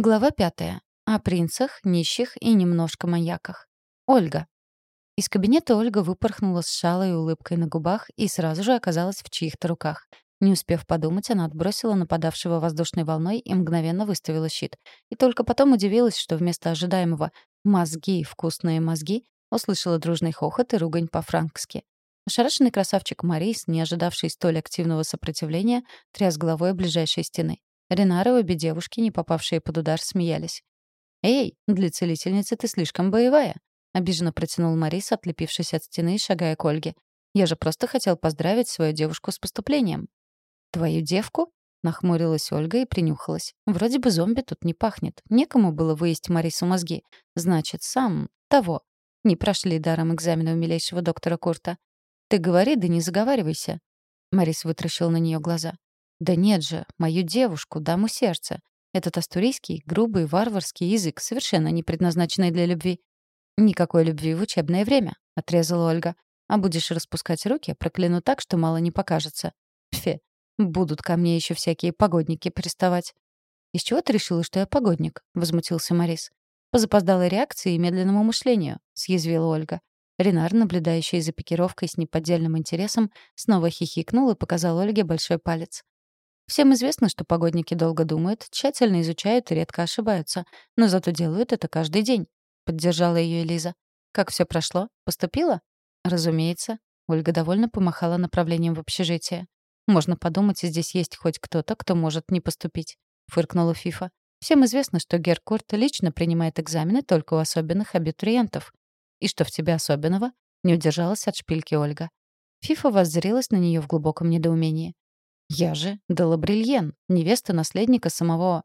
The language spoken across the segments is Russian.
Глава пятая. О принцах, нищих и немножко маньяках. Ольга. Из кабинета Ольга выпорхнула с шалой улыбкой на губах и сразу же оказалась в чьих-то руках. Не успев подумать, она отбросила нападавшего воздушной волной и мгновенно выставила щит. И только потом удивилась, что вместо ожидаемого «мозги, вкусные мозги» услышала дружный хохот и ругань по-франкски. Ошарашенный красавчик Марис, не ожидавший столь активного сопротивления, тряс головой ближайшей стены. Ренар и обе девушки, не попавшие под удар, смеялись. «Эй, для целительницы ты слишком боевая», — обиженно протянул Марис, отлепившись от стены и шагая к Ольге. «Я же просто хотел поздравить свою девушку с поступлением». «Твою девку?» — нахмурилась Ольга и принюхалась. «Вроде бы зомби тут не пахнет. Некому было выесть Марису мозги. Значит, сам того. Не прошли даром экзамена у милейшего доктора Курта. Ты говори, да не заговаривайся». Марис вытращил на нее глаза. Да нет же, мою девушку, даму сердца. Этот астурийский, грубый, варварский язык, совершенно не предназначенный для любви. «Никакой любви в учебное время», — отрезала Ольга. «А будешь распускать руки, прокляну так, что мало не покажется. Фе, будут ко мне еще всякие погодники приставать». «Из чего ты решила, что я погодник?» — возмутился Морис. «По запоздалой реакции и медленному мышлению», — съязвила Ольга. Ренар, наблюдающий за пикировкой с неподдельным интересом, снова хихикнул и показал Ольге большой палец. Всем известно, что погодники долго думают, тщательно изучают и редко ошибаются, но зато делают это каждый день. Поддержала ее Элиза. Как все прошло? Поступила? Разумеется. Ольга довольно помахала направлением в общежитие. Можно подумать, здесь есть хоть кто-то, кто может не поступить. Фыркнула Фифа. Всем известно, что Геркурт лично принимает экзамены только у особенных абитуриентов. И что в тебе особенного? Не удержалась от шпильки Ольга. Фифа воззрелась на нее в глубоком недоумении. «Я же Делабрильен, невеста наследника самого...»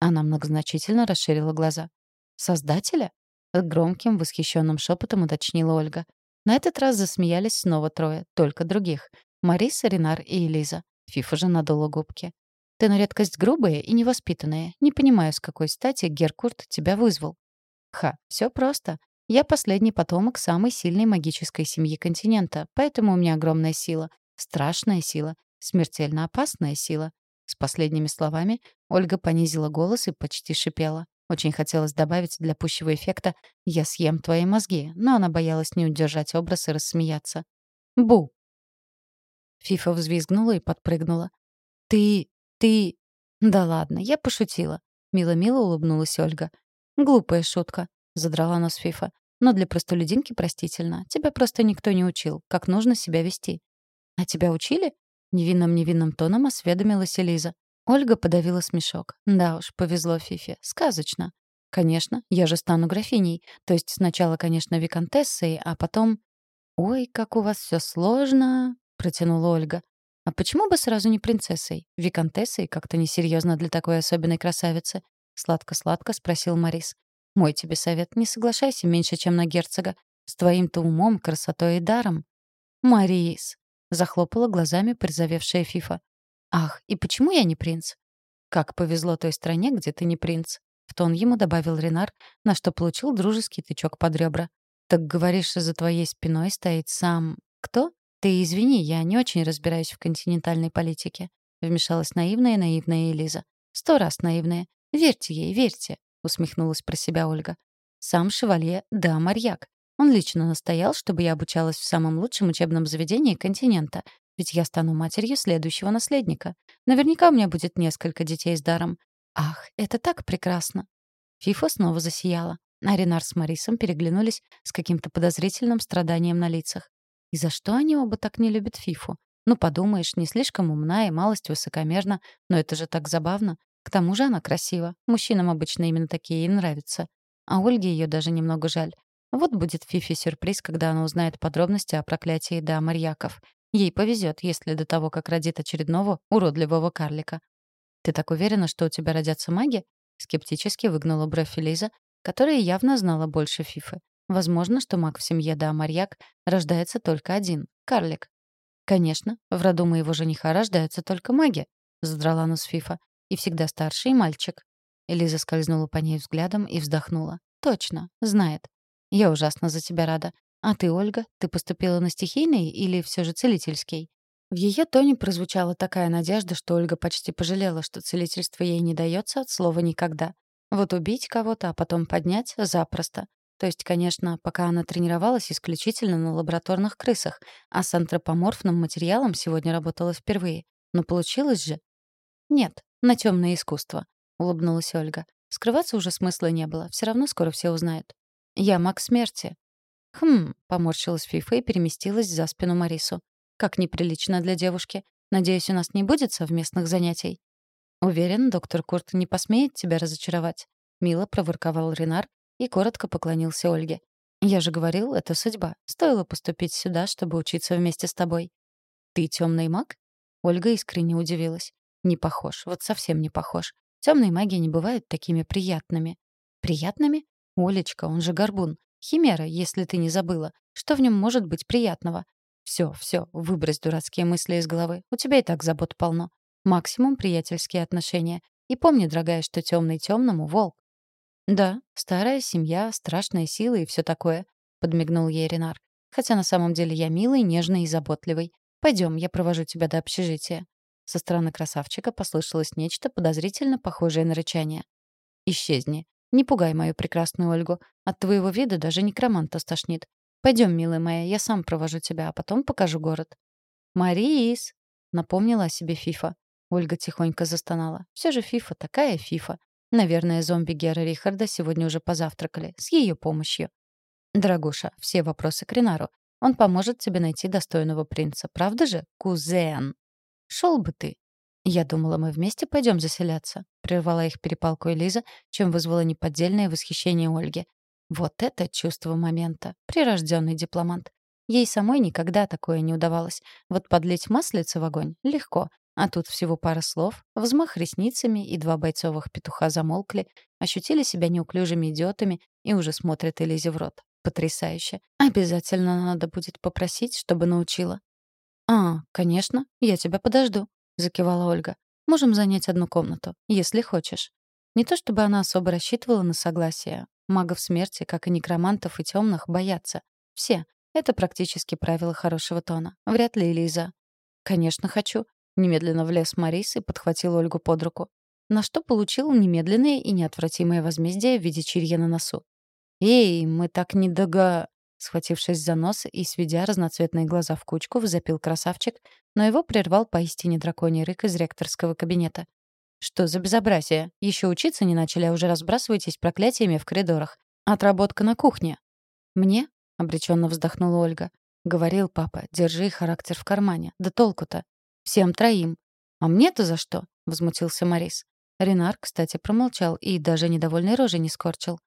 Она многозначительно расширила глаза. «Создателя?» Громким, восхищенным шепотом уточнила Ольга. На этот раз засмеялись снова трое, только других. Мариса, Ренар и Элиза. Фифа же надула губки. «Ты на редкость грубая и невоспитанная. Не понимаю, с какой стати Геркурт тебя вызвал». «Ха, все просто. Я последний потомок самой сильной магической семьи континента, поэтому у меня огромная сила. Страшная сила смертельно опасная сила. С последними словами Ольга понизила голос и почти шипела. Очень хотелось добавить для пущего эффекта «я съем твои мозги», но она боялась не удержать образ и рассмеяться. «Бу!» Фифа взвизгнула и подпрыгнула. «Ты... ты...» «Да ладно, я пошутила», — мило-мило улыбнулась Ольга. «Глупая шутка», — задрала нос Фифа. «Но для простолюдинки простительно. Тебя просто никто не учил, как нужно себя вести». «А тебя учили?» Невинным-невинным тоном осведомилась Элиза. Ольга подавила смешок. Да уж, повезло Фифе. Сказочно. Конечно, я же стану графиней. То есть сначала, конечно, виконтессой, а потом... «Ой, как у вас все сложно», — протянула Ольга. «А почему бы сразу не принцессой? Виконтессой как-то несерьезно для такой особенной красавицы», — сладко-сладко спросил Морис. «Мой тебе совет, не соглашайся меньше, чем на герцога. С твоим-то умом, красотой и даром». «Морис», Захлопала глазами призовевшая Фифа. «Ах, и почему я не принц?» «Как повезло той стране, где ты не принц», — в тон ему добавил Ренар, на что получил дружеский тычок под ребра. «Так говоришь, за твоей спиной стоит сам... кто? Ты извини, я не очень разбираюсь в континентальной политике», — вмешалась наивная-наивная Элиза. «Сто раз наивная. Верьте ей, верьте», — усмехнулась про себя Ольга. «Сам шевалье, да, марьяк. Он лично настоял, чтобы я обучалась в самом лучшем учебном заведении континента, ведь я стану матерью следующего наследника. Наверняка у меня будет несколько детей с даром. Ах, это так прекрасно. Фифа снова засияла. А Ренар с Марисом переглянулись с каким-то подозрительным страданием на лицах. И за что они оба так не любят Фифу? Ну, подумаешь, не слишком умна и малость высокомерна, но это же так забавно. К тому же она красива. Мужчинам обычно именно такие и нравятся. А Ольге ее даже немного жаль. Вот будет Фифи сюрприз, когда она узнает подробности о проклятии да Марьяков. Ей повезет, если до того, как родит очередного уродливого карлика. «Ты так уверена, что у тебя родятся маги?» Скептически выгнула бровь Элиза, которая явно знала больше Фифы. Возможно, что маг в семье да Марьяк рождается только один — карлик. «Конечно, в роду моего жениха рождаются только маги», — задрала нос Фифа. «И всегда старший мальчик». Элиза скользнула по ней взглядом и вздохнула. «Точно, знает. Я ужасно за тебя рада. А ты, Ольга, ты поступила на стихийный или все же целительский? В ее тоне прозвучала такая надежда, что Ольга почти пожалела, что целительство ей не дается от слова «никогда». Вот убить кого-то, а потом поднять — запросто. То есть, конечно, пока она тренировалась исключительно на лабораторных крысах, а с антропоморфным материалом сегодня работала впервые. Но получилось же. «Нет, на темное искусство», — улыбнулась Ольга. Скрываться уже смысла не было, все равно скоро все узнают. «Я маг смерти». «Хм», — поморщилась Фифа и переместилась за спину Марису. «Как неприлично для девушки. Надеюсь, у нас не будет совместных занятий?» «Уверен, доктор Курт не посмеет тебя разочаровать», — мило проворковал Ренар и коротко поклонился Ольге. «Я же говорил, это судьба. Стоило поступить сюда, чтобы учиться вместе с тобой». «Ты темный маг?» Ольга искренне удивилась. «Не похож, вот совсем не похож. Темные маги не бывают такими приятными». «Приятными? Олечка, он же горбун. Химера, если ты не забыла. Что в нем может быть приятного? Все, все, выбрось дурацкие мысли из головы. У тебя и так забот полно. Максимум приятельские отношения. И помни, дорогая, что темный темному волк. «Да, старая семья, страшная сила и все такое», — подмигнул ей Ренар. «Хотя на самом деле я милый, нежный и заботливый. Пойдем, я провожу тебя до общежития». Со стороны красавчика послышалось нечто подозрительно похожее на рычание. «Исчезни. Не пугай мою прекрасную Ольгу. От твоего вида даже некроманта стошнит. Пойдем, милая моя, я сам провожу тебя, а потом покажу город». «Марис!» — напомнила о себе Фифа. Ольга тихонько застонала. Все же Фифа такая Фифа. Наверное, зомби Гера Рихарда сегодня уже позавтракали. С ее помощью. Дорогуша, все вопросы к Ренару. Он поможет тебе найти достойного принца. Правда же, кузен? Шел бы ты. Я думала, мы вместе пойдем заселяться. Прервала их перепалку Элиза, чем вызвало неподдельное восхищение Ольги. Вот это чувство момента. Прирожденный дипломант. Ей самой никогда такое не удавалось. Вот подлить маслица в огонь — легко. А тут всего пара слов, взмах ресницами, и два бойцовых петуха замолкли, ощутили себя неуклюжими идиотами и уже смотрят Элизе в рот. Потрясающе. Обязательно надо будет попросить, чтобы научила. «А, конечно, я тебя подожду», — закивала Ольга. «Можем занять одну комнату, если хочешь». Не то чтобы она особо рассчитывала на согласие. Магов смерти, как и некромантов и темных, боятся. Все. Это практически правило хорошего тона. Вряд ли Элиза. «Конечно, хочу. Немедленно влез Марис и подхватил Ольгу под руку. На что получил немедленное и неотвратимое возмездие в виде чирья на носу. «Эй, мы так не дога...» Схватившись за нос и сведя разноцветные глаза в кучку, запил красавчик, но его прервал поистине драконий рык из ректорского кабинета. «Что за безобразие? Еще учиться не начали, а уже разбрасываетесь проклятиями в коридорах. Отработка на кухне». «Мне?» — обреченно вздохнула Ольга. «Говорил папа, держи характер в кармане. Да толку-то. Всем троим. А мне-то за что? возмутился Морис. Ренар, кстати, промолчал и даже недовольной рожи не скорчил.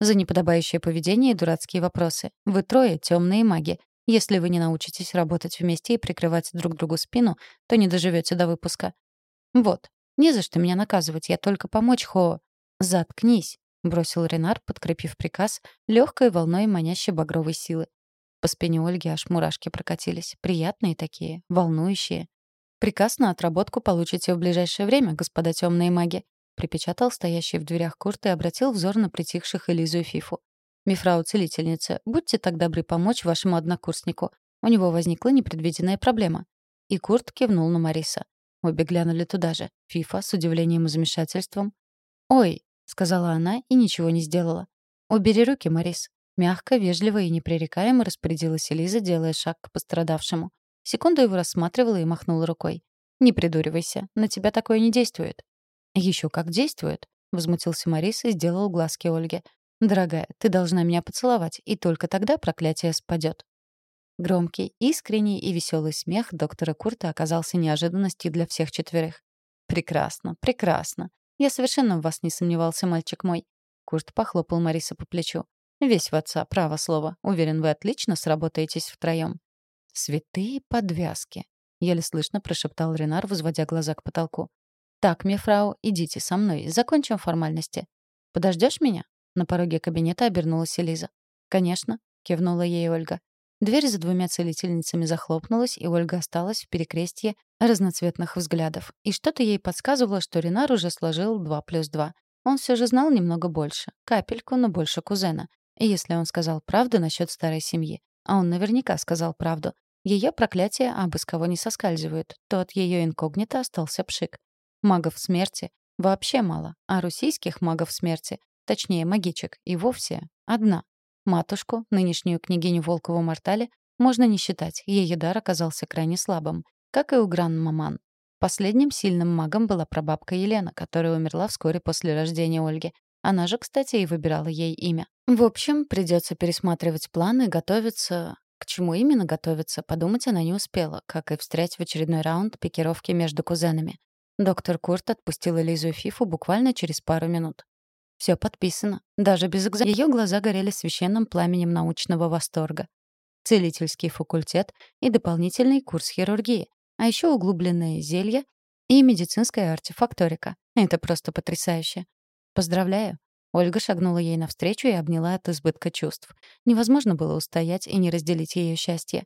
За неподобающее поведение и дурацкие вопросы. Вы трое темные маги. Если вы не научитесь работать вместе и прикрывать друг другу спину, то не доживете до выпуска. Вот. Не за что меня наказывать, я только помочь Хо. Заткнись, бросил Ренар, подкрепив приказ легкой волной манящей багровой силы. По спине Ольги аж мурашки прокатились, приятные такие, волнующие. «Приказ на отработку получите в ближайшее время, господа темные маги», припечатал стоящий в дверях Курт и обратил взор на притихших Элизу и Фифу. «Мифрау-целительница, будьте так добры помочь вашему однокурснику. У него возникла непредвиденная проблема». И Курт кивнул на Мариса. Обе глянули туда же. Фифа с удивлением и замешательством. «Ой», — сказала она и ничего не сделала. «Убери руки, Марис». Мягко, вежливо и непререкаемо распорядилась Элиза, делая шаг к пострадавшему. Секунду его рассматривала и махнула рукой. «Не придуривайся, на тебя такое не действует». «Еще как действует», — возмутился Марис и сделал глазки Ольге. «Дорогая, ты должна меня поцеловать, и только тогда проклятие спадет». Громкий, искренний и веселый смех доктора Курта оказался неожиданностью для всех четверых. «Прекрасно, прекрасно. Я совершенно в вас не сомневался, мальчик мой». Курт похлопал Мариса по плечу. «Весь в отца, право слово. Уверен, вы отлично сработаетесь втроем. «Святые подвязки», — еле слышно прошептал Ренар, возводя глаза к потолку. «Так, мефрау, идите со мной, закончим формальности. Подождешь меня?» На пороге кабинета обернулась Элиза. «Конечно», — кивнула ей Ольга. Дверь за двумя целительницами захлопнулась, и Ольга осталась в перекрестье разноцветных взглядов. И что-то ей подсказывало, что Ренар уже сложил два плюс два. Он все же знал немного больше. Капельку, но больше кузена. И если он сказал правду насчет старой семьи, а он наверняка сказал правду, ее проклятия абы с кого не соскальзывают, то от ее инкогнито остался пшик. Магов смерти, вообще мало, а русийских магов смерти, точнее магичек, и вовсе одна. Матушку, нынешнюю княгиню Волкову Мортале, можно не считать, ее дар оказался крайне слабым, как и у Гран-Маман. Последним сильным магом была прабабка Елена, которая умерла вскоре после рождения Ольги. Она же, кстати, и выбирала ей имя. В общем, придется пересматривать планы, готовиться... К чему именно готовиться, подумать она не успела, как и встрять в очередной раунд пикировки между кузенами. Доктор Курт отпустил Элизу и Фифу буквально через пару минут. Все подписано. Даже без экзамена. Ее глаза горели священным пламенем научного восторга. Целительский факультет и дополнительный курс хирургии. А еще углубленное зелье и медицинская артефакторика. Это просто потрясающе. Поздравляю. Ольга шагнула ей навстречу и обняла от избытка чувств. Невозможно было устоять и не разделить ее счастье.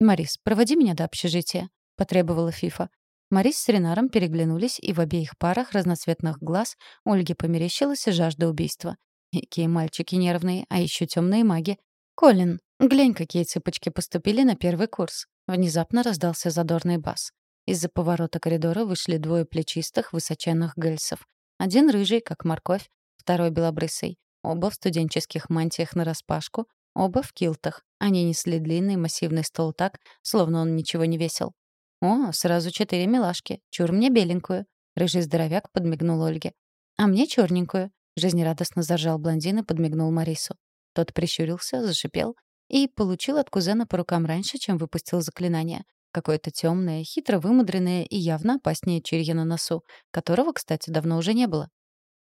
«Марис, проводи меня до общежития», — потребовала Фифа. Марис с Ренаром переглянулись, и в обеих парах разноцветных глаз Ольге померещилась жажда убийства. Какие мальчики нервные, а еще темные маги. «Колин, глянь, какие цыпочки поступили на первый курс». Внезапно раздался задорный бас. Из-за поворота коридора вышли двое плечистых, высоченных гельсов. Один рыжий, как морковь, второй белобрысый. Оба в студенческих мантиях нараспашку, оба в килтах. Они несли длинный массивный стол так, словно он ничего не весил. «О, сразу четыре милашки. Чур мне беленькую». Рыжий здоровяк подмигнул Ольге. «А мне черненькую». Жизнерадостно заржал блондин и подмигнул Марису. Тот прищурился, зашипел и получил от кузена по рукам раньше, чем выпустил заклинание. Какое-то темное, хитро вымудренное и явно опаснее чирья на носу, которого, кстати, давно уже не было.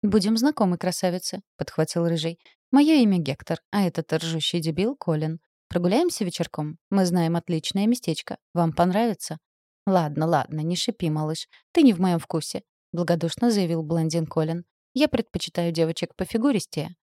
«Будем знакомы, красавицы», — подхватил Рыжий. «Мое имя Гектор, а этот ржущий дебил — Колин. Прогуляемся вечерком? Мы знаем отличное местечко. Вам понравится?» «Ладно, ладно, не шипи, малыш. Ты не в моем вкусе», — благодушно заявил блондин Колин. «Я предпочитаю девочек по фигуристее».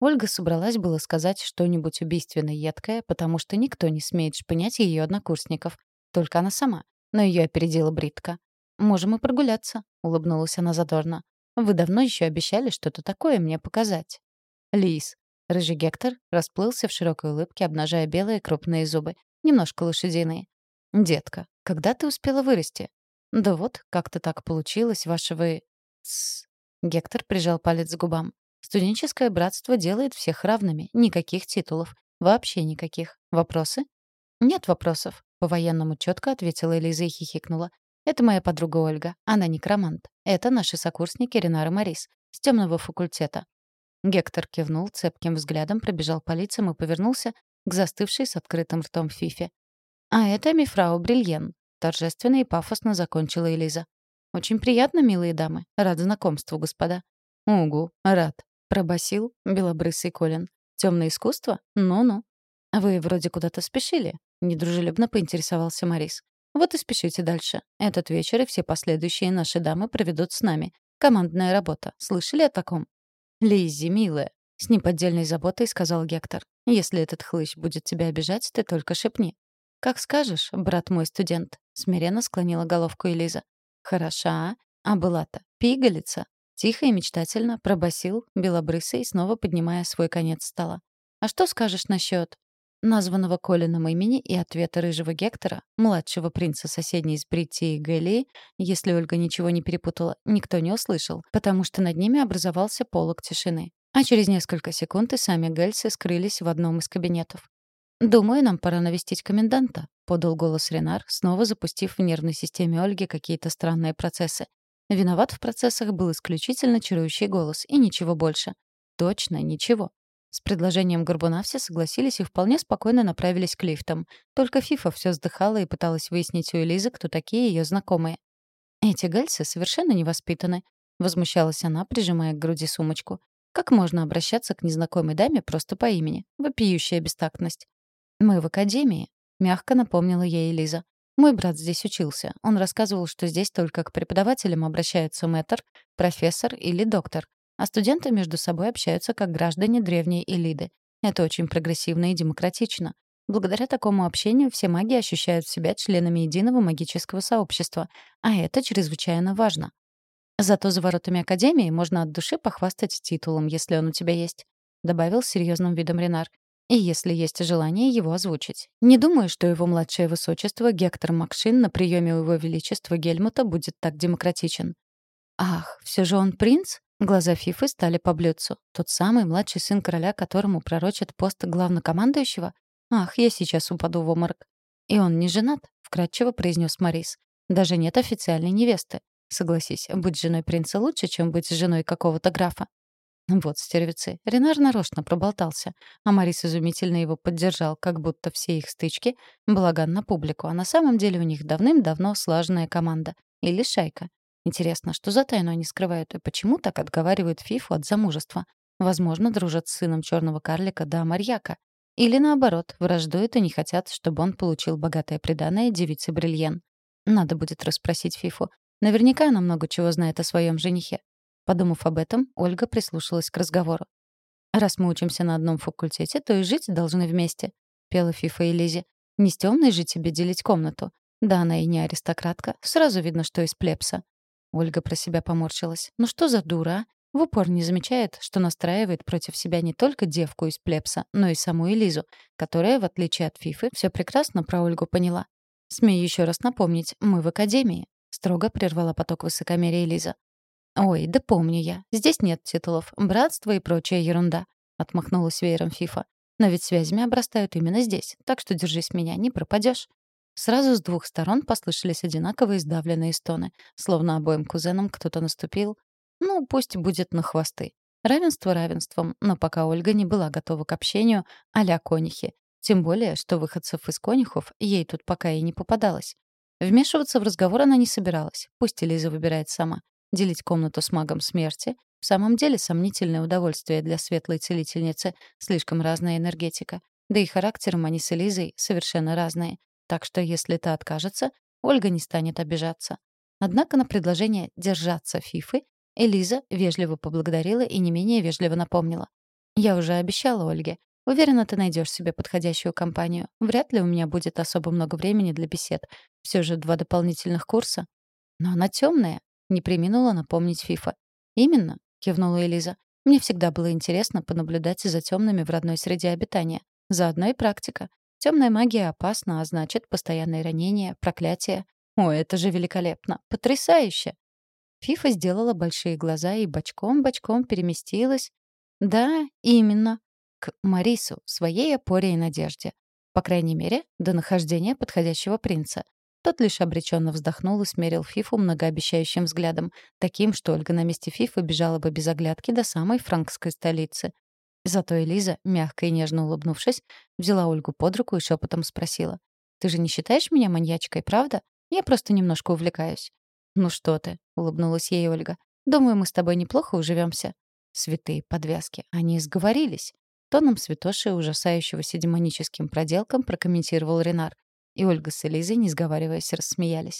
Ольга собралась было сказать что-нибудь убийственно едкое, потому что никто не смеет шпынять ее однокурсников. Только она сама. Но ее опередила Бритка. «Можем и прогуляться», — улыбнулась она задорно. Вы давно еще обещали что-то такое мне показать. Лис. Рыжий Гектор расплылся в широкой улыбке, обнажая белые крупные зубы, немножко лошадиные. «Детка, когда ты успела вырасти?» «Да вот, как-то так получилось, ваше вы...» «Тссс». Гектор прижал палец к губам. «Студенческое братство делает всех равными. Никаких титулов. Вообще никаких. Вопросы?» «Нет вопросов», — по-военному четко ответила Элиза и хихикнула. Это моя подруга Ольга. Она некромант. Это наши сокурсники Ренар и Марис. С темного факультета. Гектор кивнул, цепким взглядом пробежал по лицам и повернулся к застывшей с открытым ртом Фифе. «А это мифрау Брильен», — торжественно и пафосно закончила Элиза. «Очень приятно, милые дамы. Рад знакомству, господа». «Угу, рад», — пробасил белобрысый Колин. «Темное искусство? Ну-ну». «Вы вроде куда-то спешили», — недружелюбно поинтересовался Марис. Вот и спешите дальше. Этот вечер и все последующие наши дамы проведут с нами. Командная работа. Слышали о таком? Лиззи, милая, с неподдельной заботой сказал Гектор. Если этот хлыщ будет тебя обижать, ты только шепни. Как скажешь, брат мой студент, смиренно склонила головку Элиза. Хороша, а была-то пигалица. Тихо и мечтательно пробасил белобрысый, снова поднимая свой конец стола. А что скажешь насчет названного Колином имени и ответа рыжего Гектора, младшего принца соседней с Бритти и Гэлии, если Ольга ничего не перепутала, никто не услышал, потому что над ними образовался полог тишины. А через несколько секунд и сами Гельсы скрылись в одном из кабинетов. «Думаю, нам пора навестить коменданта», — подал голос Ренар, снова запустив в нервной системе Ольги какие-то странные процессы. Виноват в процессах был исключительно чарующий голос, и ничего больше. Точно ничего. С предложением Горбуна все согласились и вполне спокойно направились к лифтам. Только Фифа все вздыхала и пыталась выяснить у Элизы, кто такие ее знакомые. «Эти гальсы совершенно невоспитаны», — возмущалась она, прижимая к груди сумочку. «Как можно обращаться к незнакомой даме просто по имени? Вопиющая бестактность». «Мы в академии», — мягко напомнила ей Элиза. «Мой брат здесь учился. Он рассказывал, что здесь только к преподавателям обращаются мэтр, профессор или доктор. А студенты между собой общаются как граждане древней Элиды. Это очень прогрессивно и демократично. Благодаря такому общению все маги ощущают себя членами единого магического сообщества, а это чрезвычайно важно. Зато за воротами Академии можно от души похвастать титулом, если он у тебя есть», — добавил с серьезным видом Ренар. «И если есть желание его озвучить. Не думаю, что его младшее высочество Гектор Макшин на приеме у его величества Гельмута будет так демократичен. Ах, все же он принц? Глаза Фифы стали по блюдцу. Тот самый младший сын короля, которому пророчат пост главнокомандующего? Ах, я сейчас упаду в обморок. И он не женат, вкратчиво произнес Морис. Даже нет официальной невесты. Согласись, быть женой принца лучше, чем быть женой какого-то графа. Вот стервицы. Ренар нарочно проболтался, а Марис изумительно его поддержал, как будто все их стычки — балаган на публику, а на самом деле у них давным-давно слаженная команда. Или шайка. Интересно, что за тайну они скрывают и почему так отговаривают Фифу от замужества? Возможно, дружат с сыном черного карлика да Марьяка. Или наоборот, враждуют и не хотят, чтобы он получил богатое приданое девицы Брильен. Надо будет расспросить Фифу. Наверняка она много чего знает о своем женихе. Подумав об этом, Ольга прислушалась к разговору. «Раз мы учимся на одном факультете, то и жить должны вместе», — пела Фифа и Лизи. «Не с темной же тебе делить комнату. Да, она и не аристократка. Сразу видно, что из плебса». Ольга про себя поморщилась. «Ну что за дура, а? В упор не замечает, что настраивает против себя не только девку из плебса, но и саму Элизу, которая, в отличие от Фифы, все прекрасно про Ольгу поняла. «Смею еще раз напомнить, мы в академии», — строго прервала поток высокомерия Элиза. «Ой, да помню я. Здесь нет титулов, братства и прочая ерунда», — отмахнулась веером Фифа. «Но ведь связями обрастают именно здесь, так что держись меня, не пропадешь». Сразу с двух сторон послышались одинаковые сдавленные стоны, словно обоим кузенам кто-то наступил. Ну, пусть будет на хвосты. Равенство равенством, но пока Ольга не была готова к общению а-ля конихи. Тем более, что выходцев из конюхов ей тут пока и не попадалось. Вмешиваться в разговор она не собиралась. Пусть Элиза выбирает сама. Делить комнату с магом смерти — в самом деле сомнительное удовольствие для светлой целительницы, слишком разная энергетика. Да и характером они с Элизой совершенно разные. Так что если та откажется, Ольга не станет обижаться. Однако на предложение держаться Фифы Элиза вежливо поблагодарила и не менее вежливо напомнила. «Я уже обещала Ольге. Уверена, ты найдешь себе подходящую компанию. Вряд ли у меня будет особо много времени для бесед. Все же два дополнительных курса. Но она темная, не приминула напомнить Фифа. «Именно», — кивнула Элиза. «Мне всегда было интересно понаблюдать за темными в родной среде обитания. Заодно и практика. Темная магия опасна, а значит, постоянные ранения, проклятия. О, это же великолепно! Потрясающе!» Фифа сделала большие глаза и бочком-бочком переместилась. Да, именно. К Марису, своей опоре и надежде. По крайней мере, до нахождения подходящего принца. Тот лишь обреченно вздохнул и смерил Фифу многообещающим взглядом, таким, что Ольга на месте Фифы бежала бы без оглядки до самой франкской столицы. Зато Элиза, мягко и нежно улыбнувшись, взяла Ольгу под руку и шепотом спросила. «Ты же не считаешь меня маньячкой, правда? Я просто немножко увлекаюсь». «Ну что ты», — улыбнулась ей Ольга. «Думаю, мы с тобой неплохо уживемся». Святые подвязки. Они сговорились. Тоном святоши, ужасающегося демоническим проделком, прокомментировал Ренар. И Ольга с Элизой, не сговариваясь, рассмеялись.